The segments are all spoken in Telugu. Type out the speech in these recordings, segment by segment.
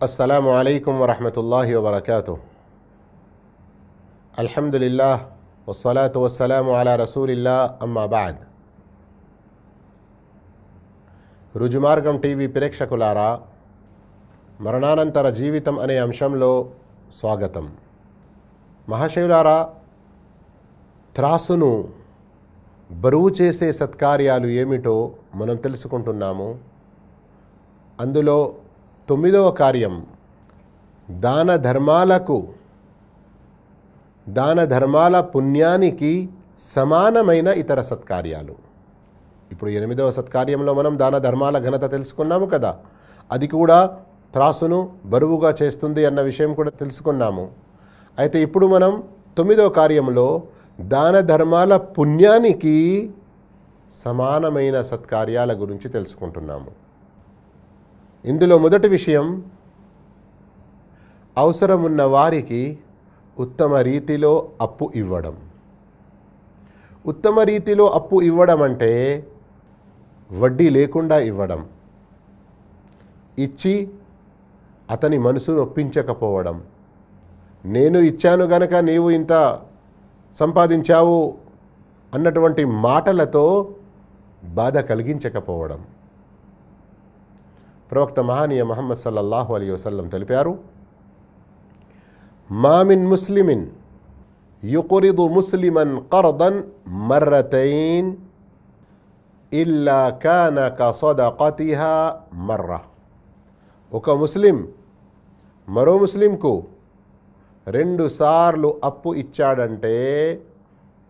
السلام عليكم ورحمة الله وبركاته الحمد لله والصلاة والسلام على رسول الله أما بعد రుజుమార్గం టీవీ ప్రేక్షకులారా మరణానంతర జీవితం అనే అంశంలో స్వాగతం మహాశివులారా త్రాసును బరువు చేసే సత్కార్యాలు ఏమిటో మనం తెలుసుకుంటున్నాము అందులో తొమ్మిదవ కార్యం దాన ధర్మాలకు దాన ధర్మాల పుణ్యానికి సమానమైన ఇతర సత్కార్యాలు. ఇప్పుడు ఎనిమిదవ సత్కార్యంలో మనం దాన ధర్మాల ఘనత తెలుసుకున్నాము కదా. అది కూడా త్రాసును బరువుగా చేస్తుంది అన్న విషయం కూడా తెలుసుకున్నాము. అయితే ఇప్పుడు మనం తొమ్మిదవ కార్యంలో దాన ధర్మాల పుణ్యానికి సమానమైన సత్కార్యాల గురించి తెలుసుకుంటున్నాము. ఇందులో మొదటి విషయం అవసరమున్న వారికి ఉత్తమ రీతిలో అప్పు ఇవ్వడం. ఉత్తమ రీతిలో అప్పు ఇవ్వడం అంటే వడ్డీ లేకుండా ఇవ్వడం. ఇచ్చి అతని మనసును ఒప్పించకపోవడం. నేను ఇచ్చాను గనక నీవు ఇంత సంపాదించావు అన్నటువంటి మాటలతో బాధ కలిగించకపోవడం. ప్రవక్త మహానీయ మహమ్మద్ సల్లల్లాహు అలీ వసల్లం తెలిపారు మామిన్ ముస్లిమిన్ యుకురిదు ముస్లిమన్ కర్దన్ మర్రతైన్ ఇల్లా కాన కసదకతిహా మర్ర. ఒక ముస్లిం మరో ముస్లింకు రెండుసార్లు అప్పు ఇచ్చాడంటే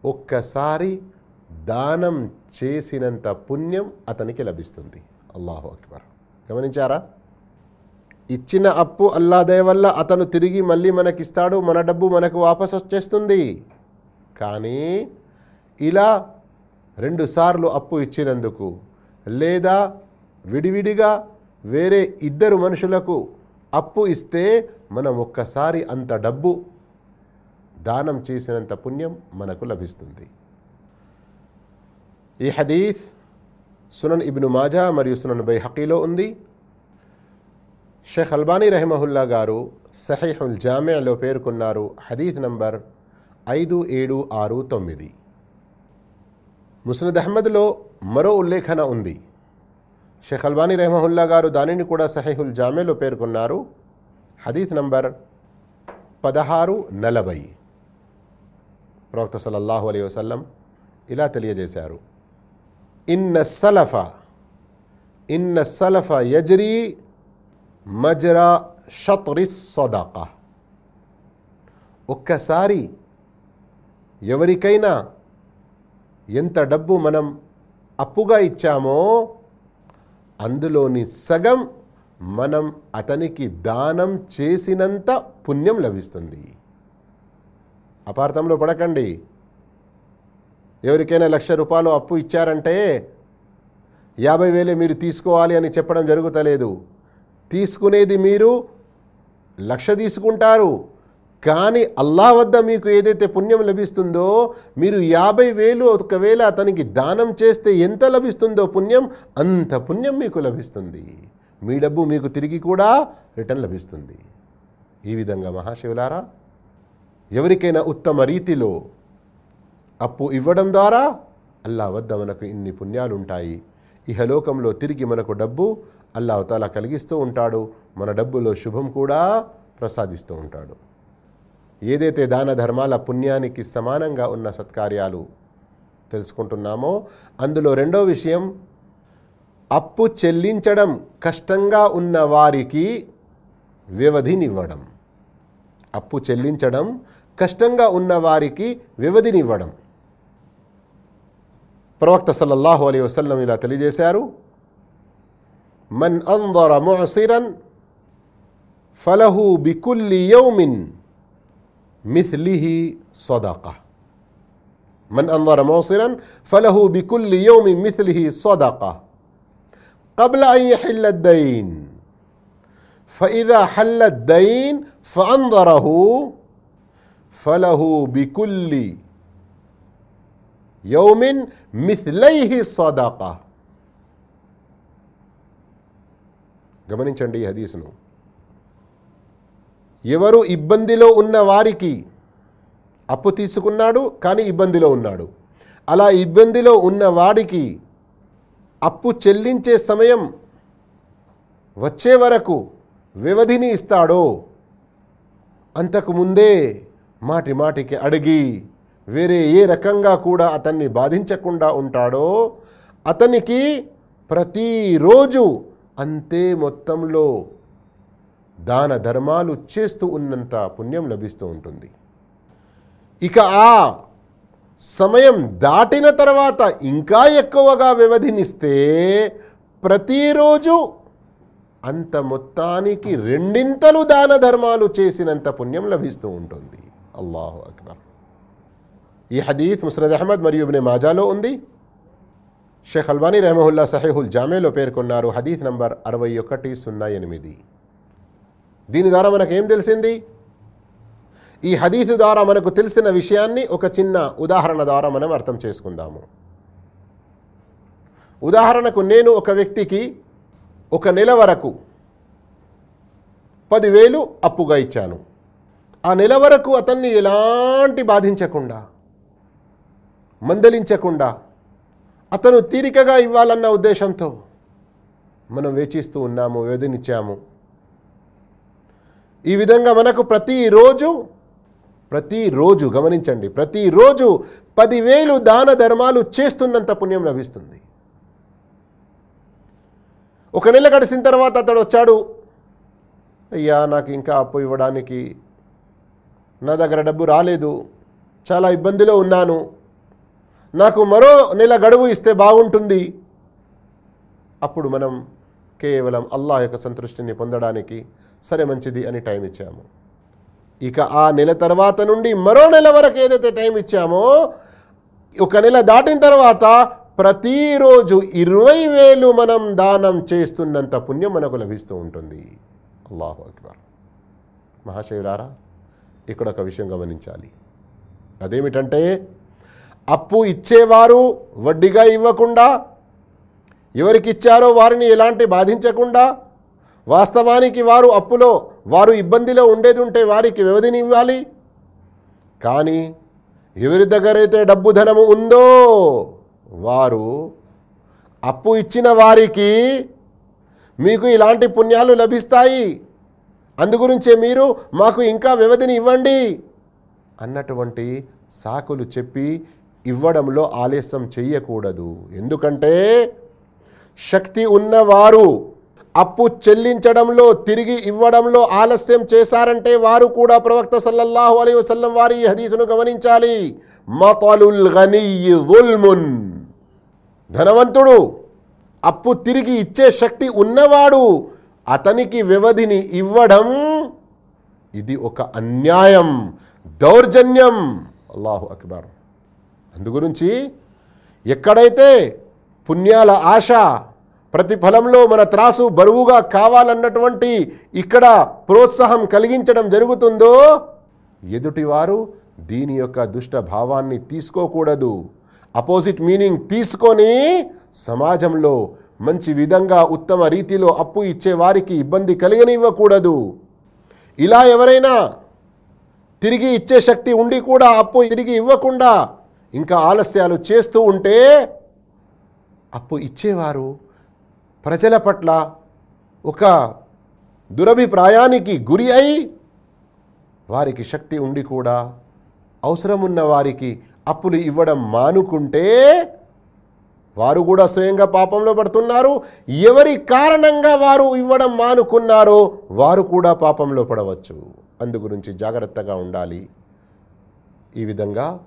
ఒక్కసారి దానం చేసినంత పుణ్యం అతనికి లభిస్తుంది. అల్లాహు అక్బర్. గమనించారా? ఇచ్చిన అప్పు అల్లా వల్ల అతను తిరిగి మళ్ళీ మనకిస్తాడు మన డబ్బు మనకు వాపస్ వచ్చేస్తుంది. కానీ ఇలా రెండుసార్లు అప్పు ఇచ్చినందుకు లేదా విడివిడిగా వేరే ఇద్దరు మనుషులకు అప్పు ఇస్తే మనం ఒక్కసారి అంత డబ్బు దానం చేసినంత పుణ్యం మనకు లభిస్తుంది. ఈ హదీఫ్ సునన్ ఇబ్ను మాజా మరియు సునన్ బై హకీలో ఉంది. షేఖ్ అల్బానీ రెహమహుల్లా గారు సహీహుల్ జామియాలో పేర్కొన్నారు హదీఫ్ నంబర్ ఐదు ఏడు ఆరు తొమ్మిది. ముస్నద్ అహ్మద్లో మరో ఉల్లేఖన ఉంది. షేఖ్ అల్బానీ రెహమహుల్లా గారు దానిని కూడా సహీహుల్ జామేలో పేర్కొన్నారు. హదీఫ్ నంబర్ పదహారు నలభై. ప్రవక్త సల్లల్లాహు అలీ వసల్లం ఇలా తెలియజేశారు. ఇన్న సలఫ ఇన్న సలఫ యజ్రీ మజ్రా షత్రి సదాక ఒక్కసారి ఎవరికైనా ఎంత డబ్బు మనం అప్పుగా ఇచ్చామో అందులోని సగం మనం అతనికి దానం చేసినంత పుణ్యం లభిస్తుంది. అపార్థంలో పడకండి. ఎవరికైనా లక్ష రూపాయలు అప్పు ఇచ్చారంటే యాభై వేలే మీరు తీసుకోవాలి అని చెప్పడం జరుగుతలేదు. తీసుకునేది మీరు లక్ష తీసుకుంటారు. కానీ అల్లా వద్ద మీకు ఏదైతే పుణ్యం లభిస్తుందో మీరు యాభై వేలు ఒకవేళ అతనికి దానం చేస్తే ఎంత లభిస్తుందో పుణ్యం అంత పుణ్యం మీకు లభిస్తుంది. మీ డబ్బు మీకు తిరిగి కూడా రిటర్న్ లభిస్తుంది. ఈ విధంగా మహాశివులారా ఎవరికైనా ఉత్తమ రీతిలో అప్పు ఇవ్వడం ద్వారా అల్లా వద్ద మనకు ఇన్ని పుణ్యాలు ఉంటాయి ఇహలోకంలో తిరిగి మనకు డబ్బు అల్లా కలిగిస్తూ ఉంటాడు. మన డబ్బులో శుభం కూడా ప్రసాదిస్తూ ఉంటాడు. ఏదైతే దాన ధర్మాల పుణ్యానికి సమానంగా ఉన్న సత్కార్యాలు తెలుసుకుంటున్నామో అందులో రెండో విషయం అప్పు చెల్లించడం కష్టంగా ఉన్న వారికి వ్యవధినివ్వడం. అప్పు చెల్లించడం కష్టంగా ఉన్న వారికి వ్యవధినివ్వడం. ప్రవక్త సల్లల్లాహు అలీ వసల్లం ఇలా తెలియజేశారు. من أنظر معصرا فله بكل يوم مثله صدقة. من أنظر معصرا فله بكل يوم مثله صدقة. قبل أن يحل الدين فإذا حل الدين فأنظره فله بكل يوم مثليه صدقة. గమనించండి ఈ హదీసును. ఎవరు ఇబ్బందిలో ఉన్న వారికి అప్పు తీసుకున్నాడు కానీ ఇబ్బందిలో ఉన్నాడు. అలా ఇబ్బందిలో ఉన్న వాడికి అప్పు చెల్లించే సమయం వచ్చే వరకు వ్యవధిని ఇస్తాడో అంతకుముందే మాటి మాటికి అడిగి వేరే ఏ రకంగా కూడా అతన్ని బాధించకుండా ఉంటాడో అతనికి ప్రతిరోజు అంతే మొత్తంలో దాన ధర్మాలు చేస్తూ ఉన్నంత పుణ్యం లభిస్తూ ఉంటుంది. ఇక ఆ సమయం దాటిన తర్వాత ఇంకా ఎక్కువగా వ్యవధినిస్తే ప్రతిరోజు అంత మొత్తానికి రెండింతలు దాన ధర్మాలు చేసినంత పుణ్యం లభిస్తూ ఉంటుంది. అల్లాహు అక్బర్. ఈ హదీత్ ముస్రద్ అహ్మద్ మరియు ఇబ్నే మాజాలో ఉంది. షేఖ్ అల్బానీ రెహమహుల్లా సహేహుల్ జామేలో పేర్కొన్నారు హదీఫ్ నంబర్ అరవై ఒకటి సున్నా ఎనిమిది. దీని ద్వారా మనకేం తెలిసింది? ఈ హదీఫ్ ద్వారా మనకు తెలిసిన విషయాన్ని ఒక చిన్న ఉదాహరణ ద్వారా మనం అర్థం చేసుకుందాము. ఉదాహరణకు నేను ఒక వ్యక్తికి ఒక నెల వరకు పదివేలు అప్పుగా ఇచ్చాను. ఆ నెల వరకు అతన్ని ఎలాంటి బాధించకుండా మందలించకుండా అతను తీరికగా ఇవ్వాలన్న ఉద్దేశంతో మనం వేచిస్తూ ఉన్నాము వేదనిచ్చాము ఈ విధంగా మనకు ప్రతిరోజు ప్రతిరోజు గమనించండి ప్రతిరోజు పదివేలు దాన ధర్మాలు చేస్తున్నంత పుణ్యం లభిస్తుంది. ఒక నెల గడిచిన తర్వాత అతడు వచ్చాడు అయ్యా నాకు ఇంకా అప్పు ఇవ్వడానికి నా దగ్గర డబ్బు రాలేదు చాలా ఇబ్బందిలో ఉన్నాను నాకు మరో నెల గడువు ఇస్తే బాగుంటుంది. అప్పుడు మనం కేవలం అల్లాహ్ యొక్క సంతృష్టిని పొందడానికి సరే మంచిది అని టైం ఇచ్చాము. ఇక ఆ నెల తర్వాత నుండి మరో నెల వరకు ఏదైతే టైం ఇచ్చామో ఒక నెల దాటిన తర్వాత ప్రతిరోజు ఇరవై వేలు మనం దానం చేస్తున్నంత పుణ్యం మనకు లభిస్తూ ఉంటుంది. అల్లాహు అక్బర్. మహాశివులారా ఇక్కడ ఒక విషయం గమనించాలి. అదేమిటంటే అప్పు ఇచ్చేవారు వడ్డీగా ఇవ్వకుండా ఎవరికి ఇచ్చారో వారిని ఎలాంటి బాధించకుండా వాస్తవానికి వారు అప్పులో వారు ఇబ్బందిలో ఉండేది ఉంటే వారికి వ్యవధిని ఇవ్వాలి కానీ ఎవరి దగ్గరైతే డబ్బు ధనము ఉందో వారు అప్పు ఇచ్చిన వారికి మీకు ఇలాంటి పుణ్యాలు లభిస్తాయి. అందుగురించే మీరు మాకు ఇంకా వ్యవధిని ఇవ్వండి అన్నటువంటి సాకులు చెప్పి ఇవ్వడంలో ఆలస్యం చెయ్యకూడదు. ఎందుకంటే శక్తి ఉన్నవారు అప్పు చెల్లించడంలో తిరిగి ఇవ్వడంలో ఆలస్యం చేశారంటే వారు కూడా ప్రవక్త సల్లల్లాహు అలై వసల్లం వారి హదీతును హదీసును గమనించాలి. మతలుల్ గనీయి ధనవంతుడు అప్పు తిరిగి ఇచ్చే శక్తి ఉన్నవాడు అతనికి వ్యవధిని ఇవ్వడం ఇది ఒక అన్యాయం దౌర్జన్యం. అల్లాహు అక్బర్. అందుగురించి ఎక్కడైతే పుణ్యాల ఆశ ప్రతిఫలంలో మన త్రాసు బరువుగా కావాలన్నటువంటి ఇక్కడ ప్రోత్సాహం కలిగించడం జరుగుతుందో ఎదుటివారు దీని యొక్క దుష్ట భావాన్ని తీసుకోకూడదు. అపోజిట్ మీనింగ్ తీసుకొని సమాజంలో మంచి విధంగా ఉత్తమ రీతిలో అప్పు ఇచ్చే వారికి ఇబ్బంది కలిగనివ్వకూడదు. ఇలా ఎవరైనా తిరిగి ఇచ్చే శక్తి ఉండి కూడా అప్పు తిరిగి ఇవ్వకుండా ఇంకా ఆలస్యాలు చేస్తూ ఉంటే అప్పు ఇచ్చేవారు. ప్రజల పట్ల ఒక దురభిప్రాయానికి గురి అయి వారికి శక్తి ఉండి కూడా అవసరమున్న వారికి అప్పులు ఇవ్వడం మానుకుంటే వారు కూడా స్వయంగా పాపంలో పడుతున్నారు. ఎవరి కారణంగా వారు ఇవ్వడం మానుకున్నారో వారు కూడా పాపంలో పడవచ్చు. అందు గురించి జాగ్రత్తగా ఉండాలి. ఈ విధంగా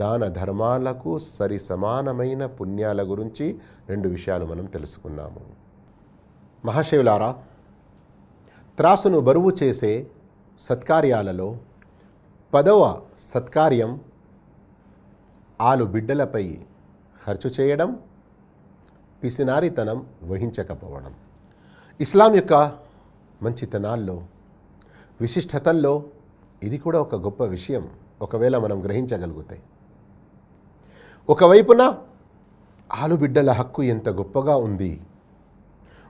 దాన ధర్మాలకు సరి సమానమైన పుణ్యాల గురించి రెండు విషయాలు మనం తెలుసుకున్నాము. మహాశివులారా త్రాసును బరువు చేసే సత్కార్యాలలో పదవ సత్కార్యం ఆలు బిడ్డలపై ఖర్చు చేయడం పిసినారితనం వహించకపోవడం. ఇస్లాం యొక్క మంచితనాల్లో విశిష్టతల్లో ఇది కూడా ఒక గొప్ప విషయం. ఒకవేళ మనం గ్రహించగలిగితే ఒకవైపున ఆలుబిడ్డల హక్కు ఎంత గొప్పగా ఉంది.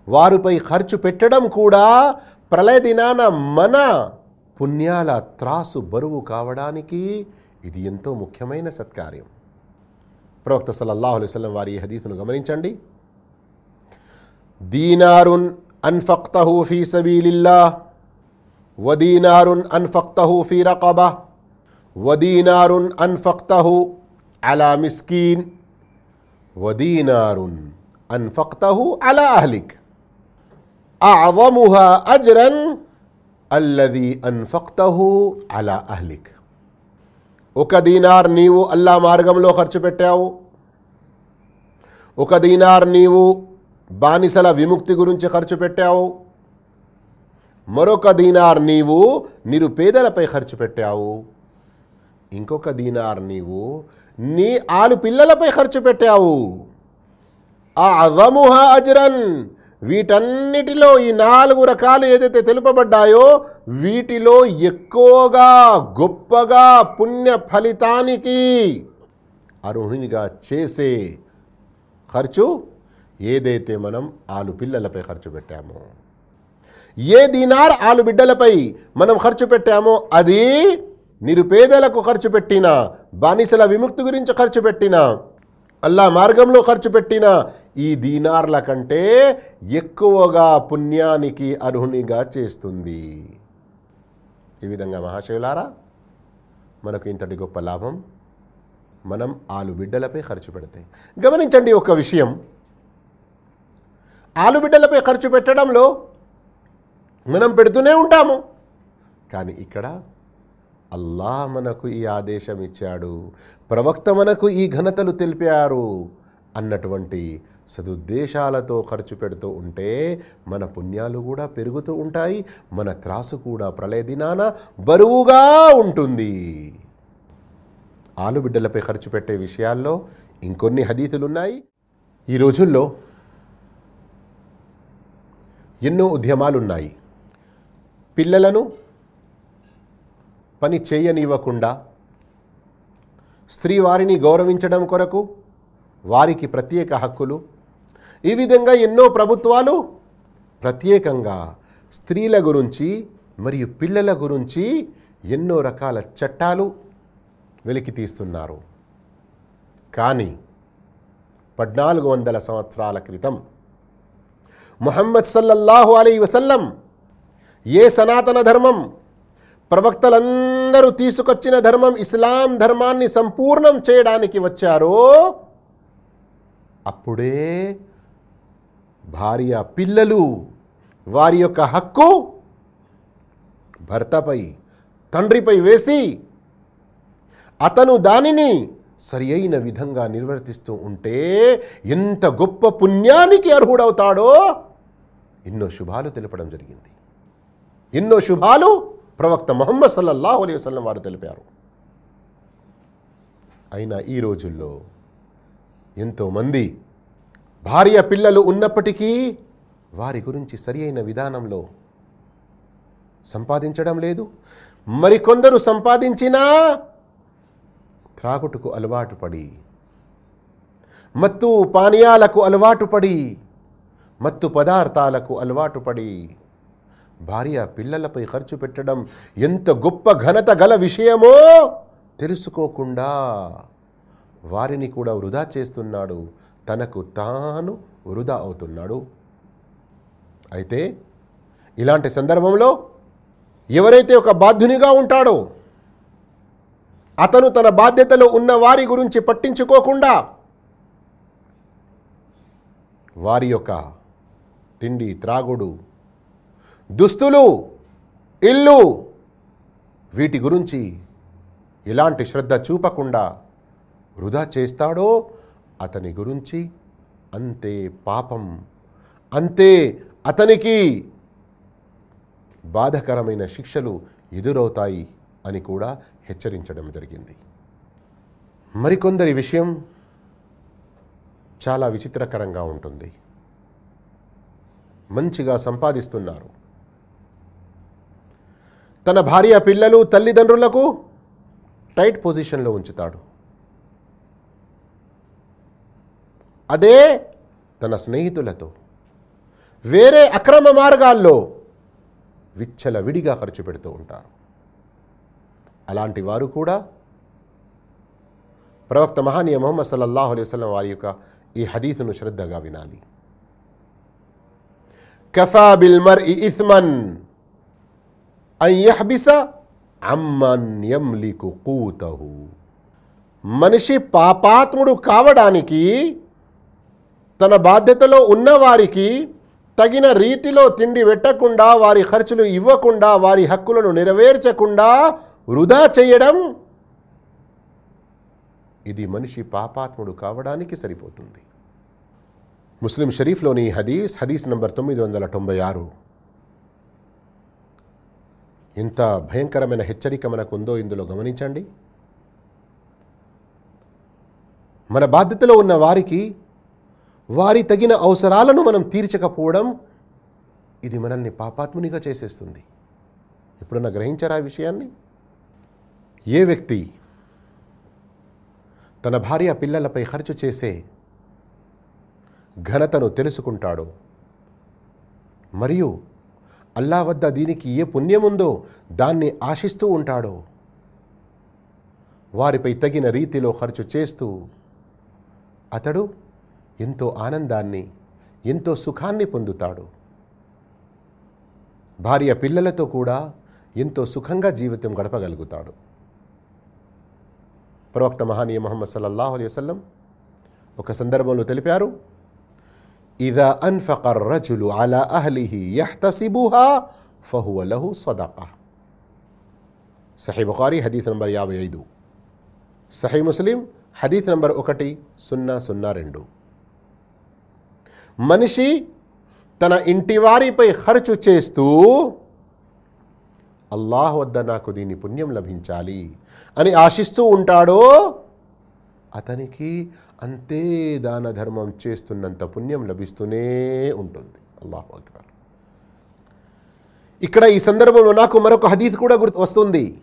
వారిపై ఖర్చు పెట్టడం కూడా ప్రళయ దినాన మన పుణ్యాల త్రాసు బరువు కావడానికి ఇది ఎంతో ముఖ్యమైన సత్కార్యం. ప్రవక్త సల్లల్లాహు అలైహి వారి ఈ గమనించండి. దీనారున్ అన్ఫక్తహు ఫీ సబీలిల్లా వదీనారున్ అన్ఫక్తహు ఫీ రకబా వదీనారున్ అన్ఫక్తహు అలా మిస్కీన్ వదీనారున్ అన్ఫక్తహు అలా అహ్లిక్ అعظمها అజ్రన్ అల్లది అన్ఫక్తహు అలా అహ్లిక్ ఒక దీనార్ నీవు అల్లా మార్గంలో ఖర్చు పెట్టావు. ఒక దీనార్ నీవు బానిసల విముక్తి గురించి ఖర్చు పెట్టావు. మరొక దీనార్ నీవు నిరుపేదలపై ఖర్చు పెట్టావు. ఇంకొక దీనార్ నీవు నీ ఆలు పిల్లలపై ఖర్చు పెట్టావు. ఆ అజముహ అజ్రన్. వీటన్నిటిలో ఈ నాలుగు రకాలు ఏదైతే తెలుపబడ్డాయో వీటిలో ఎక్కువగా గొప్పగా పుణ్య ఫలితానికి అర్హునిగా చేసే ఖర్చు ఏదైతే మనం ఆలు పిల్లలపై ఖర్చు పెట్టామో. ఏ దీనార్ ఆలు బిడ్డలపై మనం ఖర్చు పెట్టామో అది నిరుపేదలకు ఖర్చు పెట్టిన బానిసల విముక్తి గురించి ఖర్చు పెట్టిన అల్లా మార్గంలో ఖర్చు పెట్టిన ఈ దీనార్ల కంటే ఎక్కువగా పుణ్యానికి అర్హునిగా చేస్తుంది. ఈ విధంగా మహాశివులారా మనకు ఇంతటి గొప్ప లాభం మనం ఆలుబిడ్డలపై ఖర్చు పెడితే. గమనించండి ఒక విషయం. ఆలుబిడ్డలపై ఖర్చు పెట్టడంలో మనం పెడుతూనే ఉంటాము. కానీ ఇక్కడ అల్లా మనకు ఈ ఆదేశం ఇచ్చాడు. ప్రవక్త మనకు ఈ ఘనతలు తెలిపారు అన్నటువంటి సదుద్దేశాలతో ఖర్చు పెడుతూ ఉంటే మన పుణ్యాలు కూడా పెరుగుతూ ఉంటాయి మన త్రాసు కూడా ప్రళయ దినాన బరువుగా ఉంటుంది. ఆలుబిడ్డలపై ఖర్చు పెట్టే విషయాల్లో ఇంకొన్ని హదీతులున్నాయి. ఈ రోజుల్లో ఎన్నో ఉద్యమాలున్నాయి. పిల్లలను పని చేయనివ్వకుండా స్త్రీ వారిని గౌరవించడం కొరకు వారికి ప్రత్యేక హక్కులు. ఈ విధంగా ఎన్నో ప్రభుత్వాలు ప్రత్యేకంగా స్త్రీల గురించి మరియు పిల్లల గురించి ఎన్నో రకాల చట్టాలు వెలికి తీస్తున్నారు. కానీ పద్నాలుగు వందల సంవత్సరాల క్రితం ముహమ్మద్ సల్లల్లాహు అలీ వసల్లం ఏ సనాతన ధర్మం ప్రవక్తలందరూ తీసుకొచ్చిన ధర్మం ఇస్లాం ధర్మాన్ని సంపూర్ణం చేయడానికి వచ్చారో అప్పుడే భార్య పిల్లలు వారి యొక్క హక్కు భర్తపై తండ్రిపై వేసి అతను దానిని సరి అయిన విధంగా నిర్వర్తిస్తూ ఉంటే ఎంత గొప్ప పుణ్యానికి అర్హుడవుతాడో ఎన్నో శుభాలు తెలపడం జరిగింది. ఎన్నో శుభాలు ప్రవక్త మొహమ్మద్ సల్లల్లాహు అలీ వసలం వారు తెలిపారు. అయినా ఈ రోజుల్లో ఎంతోమంది భార్య పిల్లలు ఉన్నప్పటికీ వారి గురించి సరి అయిన విధానంలో సంపాదించడం లేదు. మరికొందరు సంపాదించినా త్రాగుటుకు అలవాటు పడి మత్తు పానీయాలకు అలవాటు పడి మత్తు పదార్థాలకు అలవాటు పడి భార్య పిల్లలపై ఖర్చు పెట్టడం ఎంత గొప్ప ఘనత గల విషయమో తెలుసుకోకుండా వారిని కూడా వృధా చేస్తున్నాడు. తనకు తాను వృధా అవుతున్నాడు. అయితే ఇలాంటి సందర్భంలో ఎవరైతే ఒక బాధ్యునిగా ఉంటాడో అతను తన బాధ్యతలో ఉన్న వారి గురించి పట్టించుకోకుండా వారి యొక్క తిండి త్రాగుడు దుస్తులు ఇల్లు. వీటి గురించి ఎలాంటి శ్రద్ధ చూపకుండా వృధా చేస్తాడో అతని గురించి అంతే పాపం అంతే అతనికి బాధకరమైన శిక్షలు ఎదురవుతాయి అని కూడా హెచ్చరించడం జరిగింది. మరికొందరి విషయం చాలా విచిత్రకరంగా ఉంటుంది. మంచిగా సంపాదిస్తున్నారు. తన భార్య పిల్లలు తల్లిదండ్రులకు టైట్ పొజిషన్లో ఉంచుతాడు. అదే తన స్నేహితులతో. వేరే అక్రమ మార్గాల్లో విచ్చల విడిగా ఖర్చు పెడుతూ ఉంటారు. అలాంటి వారు కూడా ప్రవక్త మహానీయ మొహమ్మద్ సల్లల్లాహు అలైహి వసలం వారి యొక్క ఈ హదీసును శ్రద్ధగా వినాలి. కఫా బిల్ మర్ ఇస్మన్. అయ్యహ్బిస అమ్మన్ యమ్లికు కూతహు. మనిషి పాపాత్ముడు కావడానికి తన బాధ్యతలో ఉన్నవారికి తగిన రీతిలో తిండి పెట్టకుండా వారి ఖర్చులు ఇవ్వకుండా వారి హక్కులను నెరవేర్చకుండా వృధా చేయడం ఇది మనిషి పాపాత్ముడు కావడానికి సరిపోతుంది. ముస్లిం షరీఫ్లోని హదీస్ హదీస్ నంబర్ తొమ్మిది వందల తొంభై ఆరు. ఇంత భయంకరమైన హెచ్చరిక మనకు ఉందో ఇందులో గమనించండి. మన బాధ్యతలో ఉన్న వారికి వారి తగిన అవసరాలను మనం తీర్చకపోవడం ఇది మనల్ని పాపాత్మునిగా చేసేస్తుంది. ఎప్పుడన్నా గ్రహించారా ఆ విషయాన్ని? ఏ వ్యక్తి తన భార్య పిల్లలపై ఖర్చు చేసే ఘనతను తెలుసుకుంటాడో మరియు అల్లా వద్ద దీనికి ఏ పుణ్యముందో దాన్ని ఆశిస్తూ ఉంటాడో. వారిపై తగిన రీతిలో ఖర్చు చేస్తూ అతడు ఎంతో ఆనందాన్ని ఎంతో సుఖాన్ని పొందుతాడు. భార్య పిల్లలతో కూడా ఎంతో సుఖంగా జీవితం గడపగలుగుతాడు. ప్రవక్త మహానీయ మొహమ్మద్ సల్లల్లాహు అలైవసం ఒక సందర్భంలో తెలిపారు ఇదా అన్ఫకర్ రజులు అలా అహ్లిహి యహ్తసిబుహా ఫహువ లహు సదాకా సహీ బుఖారీ హదీత్ నంబర్ యాభై ఐదు సహీ ముస్లిం హదీత్ నంబర్ ఒకటి సున్నా సున్నా రెండు మనిషి తన ఇంటివారిపై ఖర్చు చేస్తూ అల్లాహ్ వద్ద నాకు దీని పుణ్యం లభించాలి అని ఆశిస్తూ ఉంటాడో అతనికి అంతే దాన ధర్మం చేస్తున్నంత పుణ్యం లభిస్తూనే ఉంటుంది. అల్లాహు అక్బర్. ఇక్కడ ఈ సందర్భంలో నాకు మరొక హదీత్ కూడా గుర్తు వస్తుంది.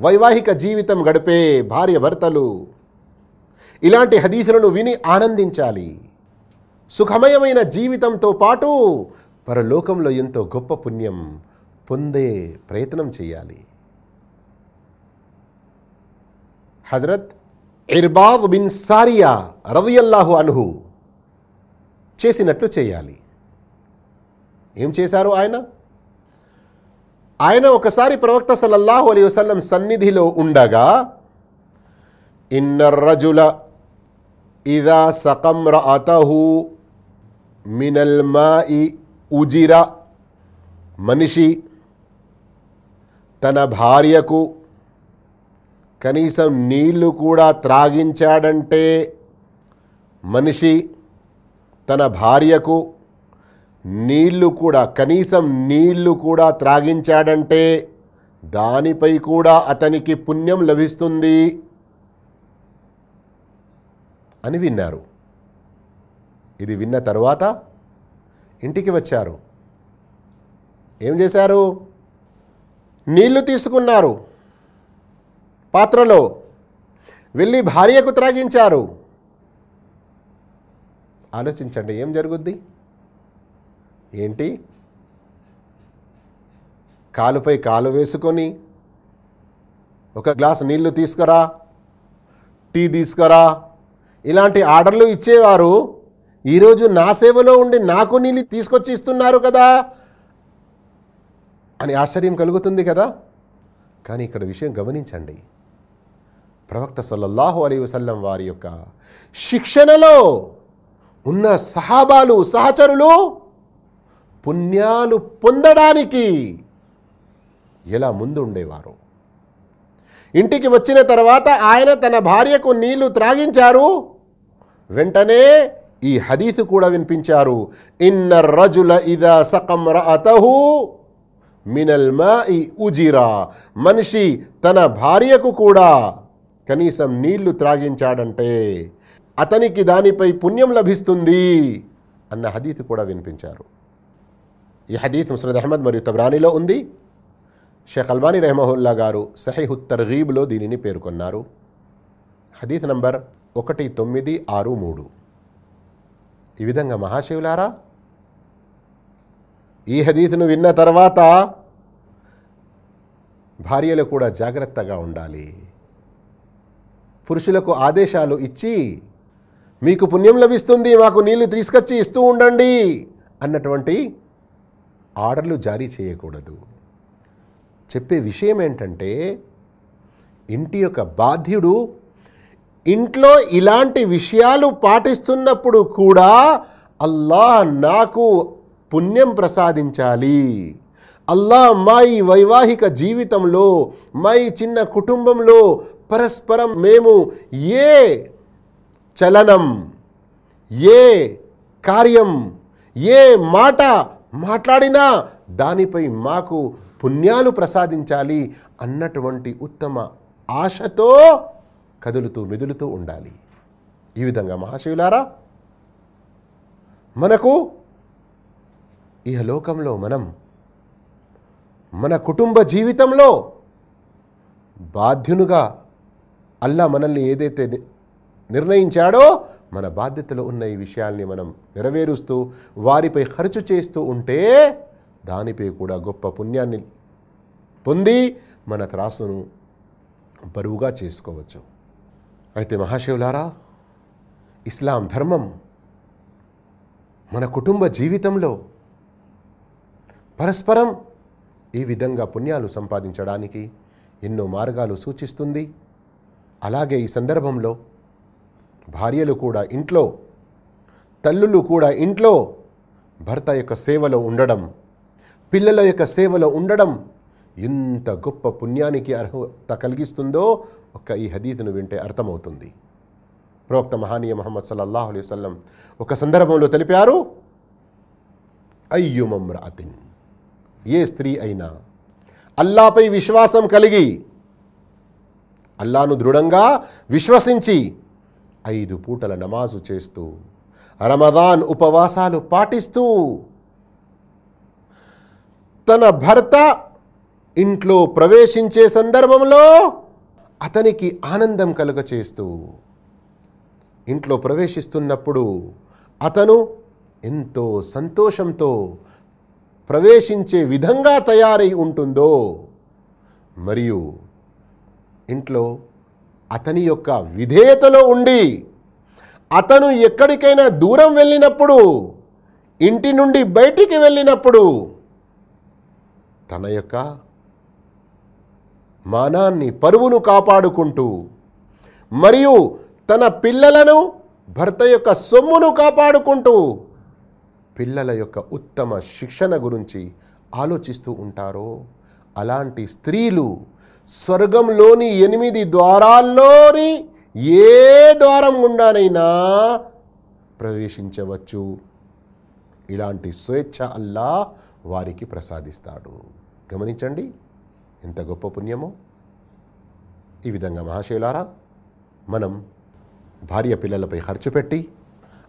వైవాహిక జీవితం గడిపే భార్య భర్తలు ఇలాంటి హదీసులను విని ఆనందించాలి. సుఖమయమైన జీవితంతో పాటు పరలోకంలో ఎంతో గొప్ప పుణ్యం పొందే ప్రయత్నం చేయాలి. హజరత్ ఇర్బాద్ బిన్ సారియా రవియల్లాహు అనుహు చేసినట్లు చేయాలి. ఏం చేశారు ఆయన? ఆయన ఒకసారి ప్రవక్త సల్లల్లాహు అలీ వసల్లం సన్నిధిలో ఉండగా ఇన్నర్రజుల ఇదా సకమ్ర అతహు మినల్మా మాయి ఉజిర. మనిషి తన భార్యకు కనీసం నీళ్ళు కూడా త్రాగించాడంటే మనిషి తన భార్యకు నీళ్ళు కూడా కనీసం నీళ్ళు కూడా త్రాగించాడంటే దానిపై కూడా అతనికి పుణ్యం లభిస్తుంది అని విన్నారు. ఇది విన్న తరువాత ఇంటికి వచ్చారు. ఏం చేశారు? నీళ్ళు తీసుకున్నారు. పాత్రలో వెళ్ళి భార్యకు త్రాగించారు. ఆలోచించండి ఏం జరుగుద్ది? ఏంటి? కాలుపై కాలు వేసుకొని ఒక గ్లాస్ నీళ్ళు తీసుకురా టీ తీసుకురా. ఇలాంటి ఆర్డర్లు ఇచ్చేవారు ఈరోజు నా సేవలో ఉండి నాకు నీళ్ళు తీసుకొచ్చి ఇస్తున్నారు కదా అని ఆశ్చర్యం కలుగుతుంది కదా? కానీ ఇక్కడ విషయం గమనించండి. ప్రవక్త సల్లల్లాహు అలీ వసల్లం వారి యొక్క శిక్షణలో ఉన్న సహాబాలు సహచరులు పుణ్యాలు పొందడానికి ఎలా ముందు ఉండేవారు ఇంటికి వచ్చిన తర్వాత ఆయన తన భార్యకు నీళ్ళు త్రాగించారు. వెంటనే ఈ హదీతు కూడా వినిపించారు. ఇన్న రజుల ఇదా సకం రఅతహు మినల్ ఈ ఉజిరా. మనిషి తన భార్యకు కూడా కనీసం నీళ్ళు త్రాగించాడంటే అతనికి దానిపై పుణ్యం లభిస్తుంది అన్న హదీత్ కూడా వినిపించారు. ఈ హదీత్ ముసరద్ అహ్మద్ మరియు తబ్రానీలో ఉంది. షేఖ్ అల్బానీ రెహమహుల్లా గారు సహీహు తర్గీబ్లో దీనిని పేర్కొన్నారు. హదీత్ నంబర్ ఒకటి తొమ్మిది ఆరు మూడు. ఈ విధంగా మహాశివులారా ఈ హదీత్ను విన్న తర్వాత భార్యలు కూడా జాగ్రత్తగా ఉండాలి. పురుషులకు ఆదేశాలు ఇచ్చి మీకు పుణ్యం లభిస్తుంది మాకు నీళ్ళు తీసుకొచ్చి ఇస్తూ ఉండండి అన్నటువంటి ఆర్డర్లు జారీ చేయకూడదు. చెప్పే విషయం ఏంటంటే ఇంటి యొక్క బాధ్యుడు ఇంట్లో ఇలాంటి విషయాలు పాటిస్తున్నప్పుడు కూడా అల్లా నాకు పుణ్యం ప్రసాదించాలి. అల్లా మా ఈ వైవాహిక జీవితంలో మా ఈ చిన్న కుటుంబంలో పరస్పరం మేము ఏ చలనం ఏ కార్యం ఏ మాట మాట్లాడినా దానిపై మాకు పుణ్యాలు ప్రసాదించాలి అన్నటువంటి ఉత్తమ ఆశతో కదులుతూ మెదులుతూ ఉండాలి. ఈ విధంగా మహాశివులారా మనకు ఇహలోకంలో మనం మన కుటుంబ జీవితంలో బాధ్యునుగా అల్లా మనల్ని ఏదైతే ని- నిర్ణయించాడో మన బాధ్యతలో ఉన్న ఈ విషయాల్ని మనం నెరవేరుస్తూ వారిపై ఖర్చు చేస్తూ ఉంటే దానిపై కూడా గొప్ప పుణ్యాన్ని పొంది మన త్రాసును బరువుగా చేసుకోవచ్చు. అయితే మహాశివులారా ఇస్లాం ధర్మం మన కుటుంబ జీవితంలో పరస్పరం ఈ విధంగా పుణ్యాలు సంపాదించడానికి ఎన్నో మార్గాలు సూచిస్తుంది. అలాగే ఈ సందర్భంలో భార్యలు కూడా ఇంట్లో తల్లులు కూడా ఇంట్లో భర్త యొక్క సేవలో ఉండడం పిల్లల యొక్క సేవలో ఉండడం ఎంత గొప్ప పుణ్యానికి అర్హత కలిగిస్తుందో ఒక్క ఈ హదీతును వింటే అర్థమవుతుంది. ప్రవక్త మహానీయ మహమ్మద్ సల్లల్లాహు అలైహి వసల్లం ఒక సందర్భంలో తెలిపారు అయ్యుమమ్రాతిన్ ఏ స్త్రీ అయినా అల్లాపై విశ్వాసం కలిగి అల్లాను దృఢంగా విశ్వసించి ఐదు పూటల నమాజు చేస్తూ రమదాన్ ఉపవాసాలు పాటిస్తూ తన భర్త ఇంట్లో ప్రవేశించే సందర్భంలో అతనికి ఆనందం కలుగచేస్తూ ఇంట్లో ప్రవేశిస్తున్నప్పుడు అతను ఎంతో సంతోషంతో ప్రవేశించే విధంగా తయారై ఉంటుందో మరియు ఇంట్లో అతని యొక్క విధేయతలో ఉండి అతను ఎక్కడికైనా దూరం వెళ్ళినప్పుడు ఇంటి నుండి బయటికి వెళ్ళినప్పుడు తన యొక్క మానాన్ని పరువును కాపాడుకుంటూ మరియు తన పిల్లలను భర్త యొక్క సొమ్మును కాపాడుకుంటూ పిల్లల యొక్క ఉత్తమ శిక్షణ గురించి ఆలోచిస్తూ ఉంటారో అలాంటి స్త్రీలు స్వర్గంలోని ఎనిమిది ద్వారాల్లోని ఏ ద్వారం గుండానైనా ప్రవేశించవచ్చు. ఇలాంటి స్వేచ్ఛ అల్లా వారికి ప్రసాదిస్తాడు. గమనించండి ఎంత గొప్ప పుణ్యమో. ఈ విధంగా మహాశైలారా మనం భార్య పిల్లలపై ఖర్చు పెట్టి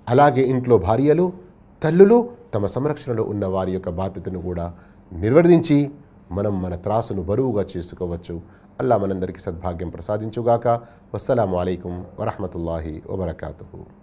అలాగే ఇంట్లో భార్యలు తల్లులు తమ సంరక్షణలో ఉన్న వారి యొక్క బాధ్యతను కూడా నిర్వర్తించి మనం మన త్రాసును బరువుగా చేసుకోవచ్చు. అల్లా మనందరికీ సద్భాగ్యం ప్రసాదించుగాక. వస్సలాము అలైకుం వరహమతుల్లాహి వబర్కాతుహు.